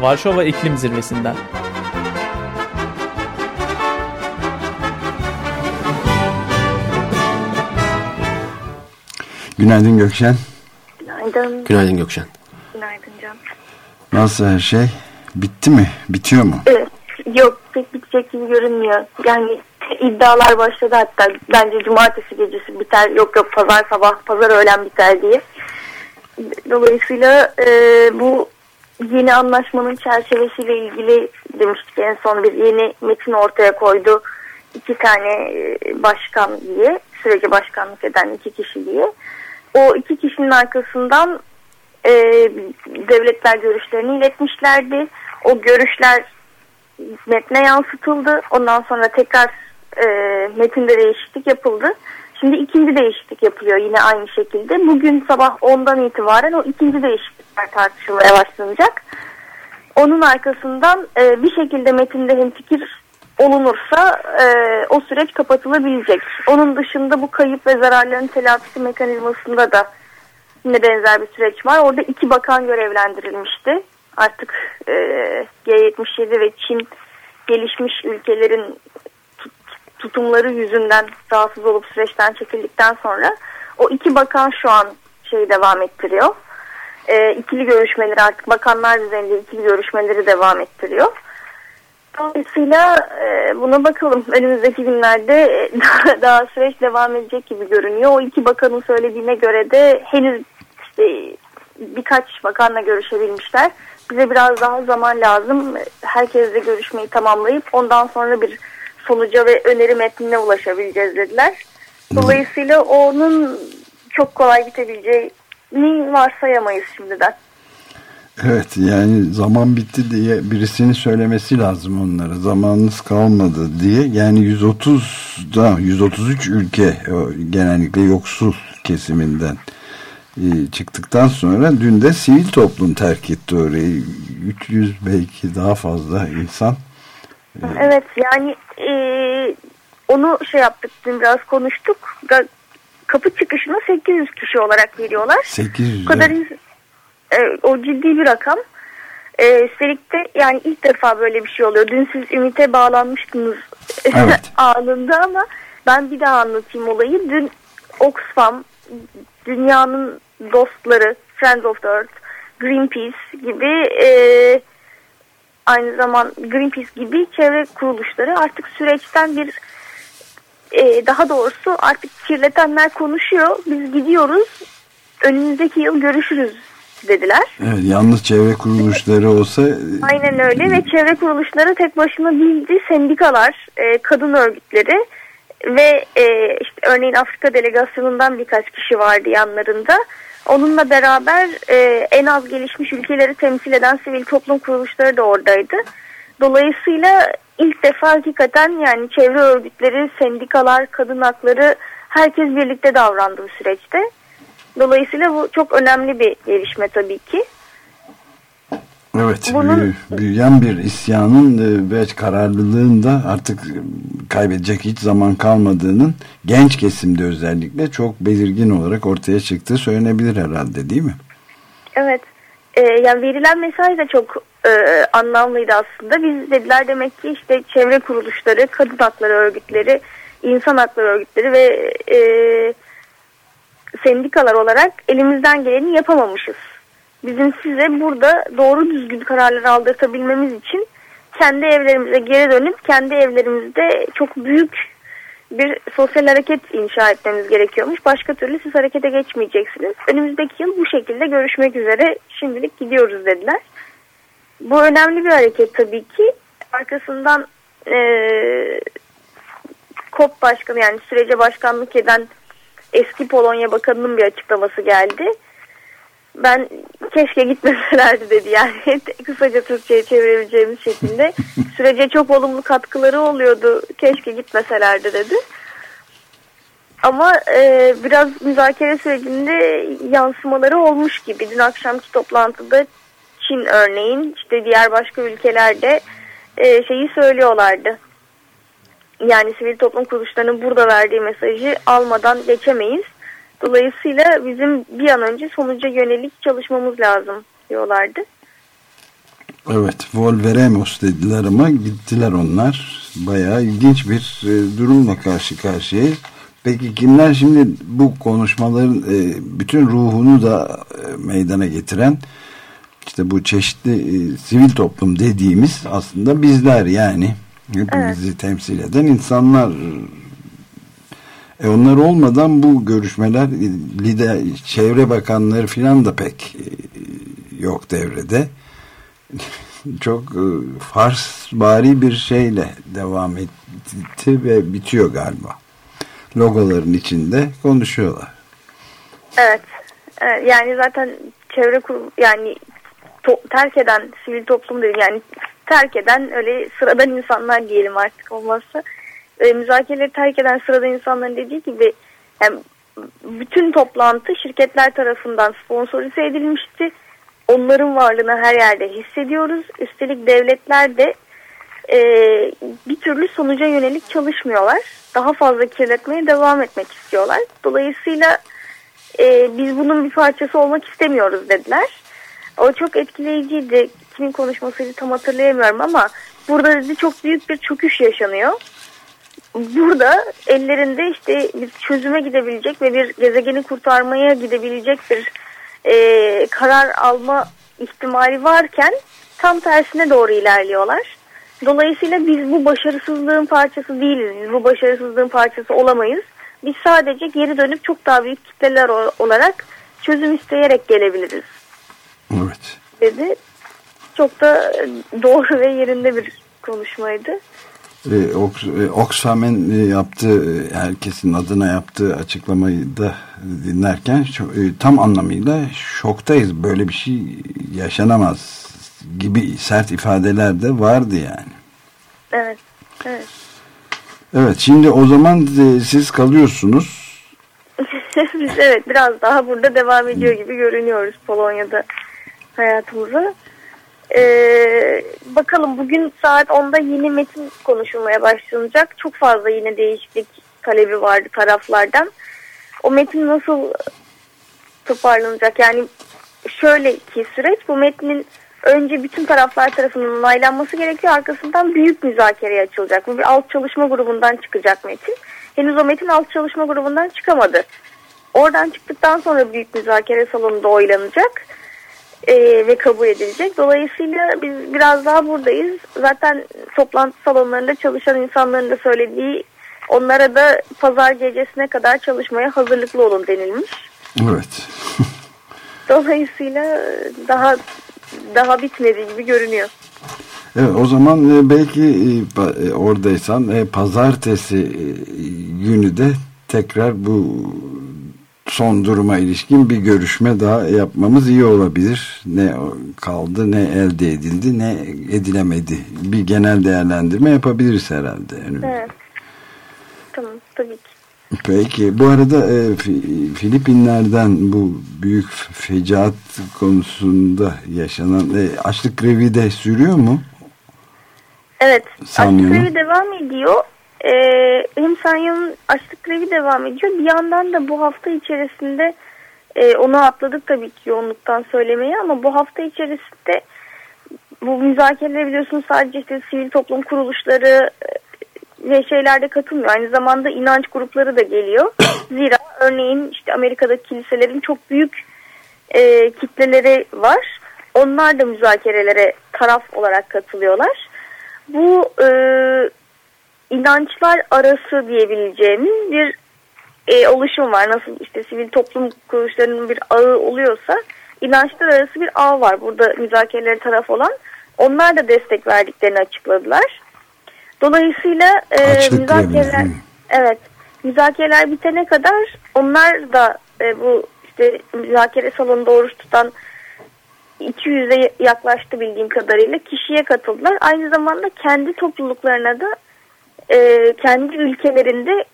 Varşova İklim Zirvesi'nden. Günaydın Gökşen. Günaydın. Günaydın Gökşen. Günaydın Can. Nasıl her şey? Bitti mi? Bitiyor mu? Evet. Yok pek bitecek gibi görünmüyor. Yani iddialar başladı hatta bence cumartesi gecesi biter yok yok pazar sabah pazar öğlen biter diye. Dolayısıyla e, bu yeni anlaşmanın çerçevesiyle ilgili demiştik en son bir yeni metin ortaya koydu. iki tane e, başkan diye sürece başkanlık eden iki kişi diye. O iki kişinin arkasından e, devletler görüşlerini iletmişlerdi. O görüşler metne yansıtıldı. Ondan sonra tekrar e, metinde değişiklik yapıldı. Şimdi ikinci değişiklik yapılıyor yine aynı şekilde. Bugün sabah 10'dan itibaren o ikinci değişiklikler tartışılmaya başlanacak. Onun arkasından e, bir şekilde metinde hemfikir olunursa e, o süreç kapatılabilecek. Onun dışında bu kayıp ve zararların telafisi mekanizmasında da yine benzer bir süreç var. Orada iki bakan görevlendirilmişti. Artık e, G77 ve Çin gelişmiş ülkelerin tutumları yüzünden rahatsız olup süreçten çekildikten sonra o iki bakan şu an şeyi devam ettiriyor. E, ikili görüşmeleri artık bakanlar düzeyinde ikili görüşmeleri devam ettiriyor. Dolayısıyla e, buna bakalım. Önümüzdeki günlerde daha, daha süreç devam edecek gibi görünüyor. O iki bakanın söylediğine göre de henüz işte birkaç bakanla görüşebilmişler. Bize biraz daha zaman lazım. Herkesle görüşmeyi tamamlayıp ondan sonra bir sonuca ve öneri metnine ulaşabileceğiz dediler. Dolayısıyla onun çok kolay bitebileceğini varsayamayız şimdiden. Evet yani zaman bitti diye birisinin söylemesi lazım onlara. Zamanınız kalmadı diye. Yani 130'da 133 ülke genellikle yoksul kesiminden e, çıktıktan sonra dün de sivil toplum terk etti orayı. 300 belki daha fazla insan. E, evet yani e, onu şey yaptık dün biraz konuştuk. Kapı çıkışını 800 kişi olarak veriyorlar. 800 o kadar e, o ciddi bir rakam. E, üstelik de yani ilk defa böyle bir şey oluyor. Dün siz Ümit'e bağlanmıştınız evet. anında ama ben bir daha anlatayım olayı. Dün Oxfam, dünyanın dostları, Friends of the Earth, Greenpeace gibi e, aynı zaman Greenpeace gibi çevre kuruluşları artık süreçten bir e, daha doğrusu artık kirletenler konuşuyor. Biz gidiyoruz. Önümüzdeki yıl görüşürüz dediler. Evet, yalnız çevre kuruluşları olsa... Aynen öyle ve çevre kuruluşları tek başına değildi. Sendikalar, e, kadın örgütleri ve e, işte örneğin Afrika delegasyonundan birkaç kişi vardı yanlarında. Onunla beraber e, en az gelişmiş ülkeleri temsil eden sivil toplum kuruluşları da oradaydı. Dolayısıyla ilk defa hakikaten yani çevre örgütleri, sendikalar, kadın hakları herkes birlikte davrandı bu süreçte. Dolayısıyla bu çok önemli bir gelişme tabii ki. Evet, Bunun, büyüyen bir isyanın e, ve kararlılığın da artık kaybedecek hiç zaman kalmadığının genç kesimde özellikle çok belirgin olarak ortaya çıktığı söylenebilir herhalde değil mi? Evet, ee, yani verilen mesaj da çok e, anlamlıydı aslında. Biz dediler demek ki işte çevre kuruluşları, kadın hakları örgütleri, insan hakları örgütleri ve e, sendikalar olarak elimizden geleni yapamamışız. Bizim size burada doğru düzgün kararlar aldırtabilmemiz için kendi evlerimize geri dönüp kendi evlerimizde çok büyük bir sosyal hareket inşa etmemiz gerekiyormuş. Başka türlü siz harekete geçmeyeceksiniz. Önümüzdeki yıl bu şekilde görüşmek üzere şimdilik gidiyoruz dediler. Bu önemli bir hareket tabii ki. Arkasından e, KOP başkanı yani sürece başkanlık eden eski Polonya Bakanı'nın bir açıklaması geldi. Ben keşke gitmeselerdi dedi yani kısaca Türkçe'ye çevirebileceğimiz şekilde. Sürece çok olumlu katkıları oluyordu keşke gitmeselerdi dedi. Ama e, biraz müzakere sürecinde yansımaları olmuş gibi. Dün akşamki toplantıda Çin örneğin işte diğer başka ülkelerde e, şeyi söylüyorlardı yani sivil toplum kuruluşlarının burada verdiği mesajı almadan geçemeyiz. Dolayısıyla bizim bir an önce sonuca yönelik çalışmamız lazım diyorlardı. Evet, Volveremos dediler ama gittiler onlar. Bayağı ilginç bir e, durumla karşı karşıyayız. Peki kimler şimdi bu konuşmaların e, bütün ruhunu da e, meydana getiren işte bu çeşitli sivil toplum dediğimiz aslında bizler yani hepimizi evet. temsil eden insanlar e onlar olmadan bu görüşmeler lider, çevre bakanları filan da pek e, yok devrede. Çok e, farsbari bir şeyle devam etti ve bitiyor galiba. Logoların içinde konuşuyorlar. Evet. yani zaten çevre yani to terk eden sivil toplum değil yani terk eden öyle sıradan insanlar diyelim artık olmazsa e, müzakereleri terk eden sıradan insanların dediği gibi yani bütün toplantı şirketler tarafından sponsorize edilmişti. Onların varlığını her yerde hissediyoruz. Üstelik devletler de e, bir türlü sonuca yönelik çalışmıyorlar. Daha fazla kirletmeye devam etmek istiyorlar. Dolayısıyla e, biz bunun bir parçası olmak istemiyoruz dediler. O çok etkileyiciydi. Kimin konuşmasıydı tam hatırlayamıyorum ama burada dedi çok büyük bir çöküş yaşanıyor burada ellerinde işte bir çözüme gidebilecek ve bir gezegeni kurtarmaya gidebilecek bir e, karar alma ihtimali varken tam tersine doğru ilerliyorlar. Dolayısıyla biz bu başarısızlığın parçası değiliz. Biz bu başarısızlığın parçası olamayız. Biz sadece geri dönüp çok daha büyük kitleler olarak çözüm isteyerek gelebiliriz. Evet. Dedi. Çok da doğru ve yerinde bir konuşmaydı Oxfam'ın e, yaptığı e, herkesin adına yaptığı açıklamayı da dinlerken e, tam anlamıyla şoktayız. Böyle bir şey yaşanamaz gibi sert ifadeler de vardı yani. Evet. Evet. Evet şimdi o zaman siz kalıyorsunuz. Biz evet biraz daha burada devam ediyor gibi görünüyoruz Polonya'da hayatımıza. Ee, bakalım bugün saat 10'da yeni metin konuşulmaya başlanacak. Çok fazla yine değişiklik talebi vardı taraflardan. O metin nasıl toparlanacak? Yani şöyle ki süreç bu metnin önce bütün taraflar tarafından onaylanması gerekiyor. Arkasından büyük müzakereye açılacak. Bu bir alt çalışma grubundan çıkacak metin. Henüz o metin alt çalışma grubundan çıkamadı. Oradan çıktıktan sonra büyük müzakere salonunda oylanacak e, ve kabul edilecek. Dolayısıyla biz biraz daha buradayız. Zaten toplantı salonlarında çalışan insanların da söylediği onlara da pazar gecesine kadar çalışmaya hazırlıklı olun denilmiş. Evet. Dolayısıyla daha daha bitmedi gibi görünüyor. Evet o zaman e, belki e, e, oradaysan pazartesi günü de tekrar bu son duruma ilişkin bir görüşme daha yapmamız iyi olabilir. Ne kaldı, ne elde edildi, ne edilemedi. Bir genel değerlendirme yapabiliriz herhalde. Evet. Tamam, tabii ki. Peki. Bu arada e, Filipinler'den bu büyük fecaat konusunda yaşanan e, açlık grevi de sürüyor mu? Evet. Açlık grevi devam ediyor. E, hem Sanya'nın açlık grevi devam ediyor. Bir yandan da bu hafta içerisinde e, onu atladık tabii ki yoğunluktan söylemeyi ama bu hafta içerisinde bu müzakereler biliyorsunuz sadece işte sivil toplum kuruluşları e, ve şeylerde katılmıyor. Aynı zamanda inanç grupları da geliyor. Zira örneğin işte Amerika'daki kiliselerin çok büyük e, kitleleri var. Onlar da müzakerelere taraf olarak katılıyorlar. Bu e, inançlar arası diyebileceğimiz bir e, oluşum var. Nasıl işte sivil toplum kuruluşlarının bir ağı oluyorsa inançlar arası bir ağ var. Burada müzakereleri taraf olan. Onlar da destek verdiklerini açıkladılar. Dolayısıyla e, müzakereler evet müzakereler bitene kadar onlar da e, bu işte müzakere salonunda oruç tutan 200'e yaklaştı bildiğim kadarıyla kişiye katıldılar. Aynı zamanda kendi topluluklarına da e, kendi ülkelerinde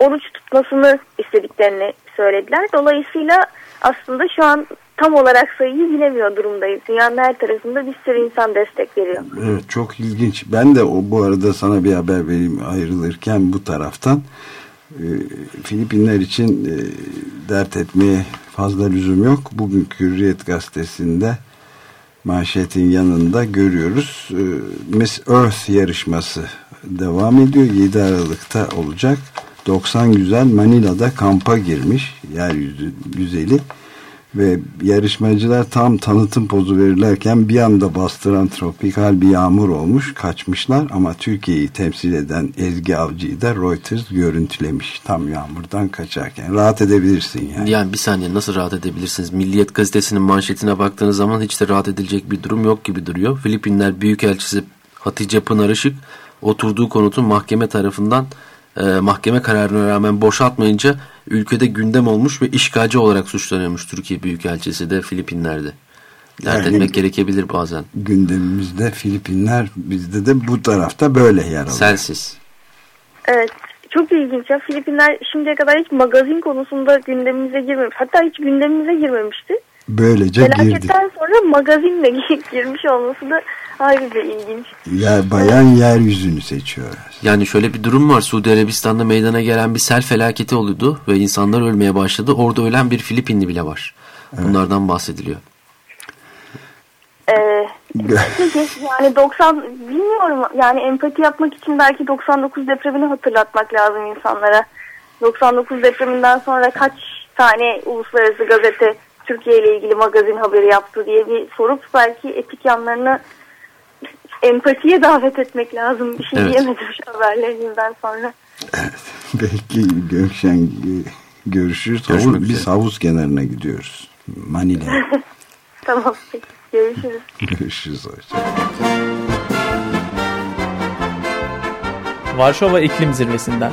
oruç tutmasını istediklerini söylediler. Dolayısıyla aslında şu an tam olarak sayıyı bilemiyor durumdayız. Dünyanın her tarafında bir sürü insan destek veriyor. Evet çok ilginç. Ben de o, bu arada sana bir haber vereyim ayrılırken bu taraftan. E, Filipinler için e, dert etmeye fazla lüzum yok. Bugünkü Hürriyet gazetesinde manşetin yanında görüyoruz. E, Miss Earth yarışması devam ediyor. 7 Aralık'ta olacak. 90 güzel Manila'da kampa girmiş. Yeryüzü güzeli ve yarışmacılar tam tanıtım pozu verirlerken bir anda bastıran tropikal bir yağmur olmuş kaçmışlar. Ama Türkiye'yi temsil eden Ezgi Avcı'yı da Reuters görüntülemiş tam yağmurdan kaçarken. Rahat edebilirsin yani. Yani bir saniye nasıl rahat edebilirsiniz? Milliyet gazetesinin manşetine baktığınız zaman hiç de rahat edilecek bir durum yok gibi duruyor. Filipinler Büyükelçisi Hatice Pınar Işık oturduğu konutun mahkeme tarafından e, mahkeme kararına rağmen boşaltmayınca ülkede gündem olmuş ve işgalci olarak suçlanıyormuş Türkiye Büyükelçisi de Filipinler'de. Dert yani, etmek gerekebilir bazen. Gündemimizde Filipinler bizde de bu tarafta böyle yer alıyor. Selsiz. Evet çok ilginç ya Filipinler şimdiye kadar hiç magazin konusunda gündemimize girmemiş. Hatta hiç gündemimize girmemişti. Böylece girdi. Felaketten sonra magazinle girmiş olması da ayrıca ilginç. Ya bayan yeryüzünü seçiyor. Yani şöyle bir durum var. Suudi Arabistan'da meydana gelen bir sel felaketi oldu ve insanlar ölmeye başladı. Orada ölen bir Filipinli bile var. Bunlardan evet. bahsediliyor. Ee, yani 90 bilmiyorum yani empati yapmak için belki 99 depremini hatırlatmak lazım insanlara. 99 depreminden sonra kaç tane uluslararası gazete Türkiye ile ilgili magazin haberi yaptı diye bir sorup belki etik yanlarını empatiye davet etmek lazım. Bir şey evet. diyemedim şu haberlerinden sonra. Evet. Belki Gökşen görüşürüz. Havuz, biz havuz kenarına gidiyoruz. Manila. tamam peki. Görüşürüz. Görüşürüz. Varşova İklim Zirvesi'nden.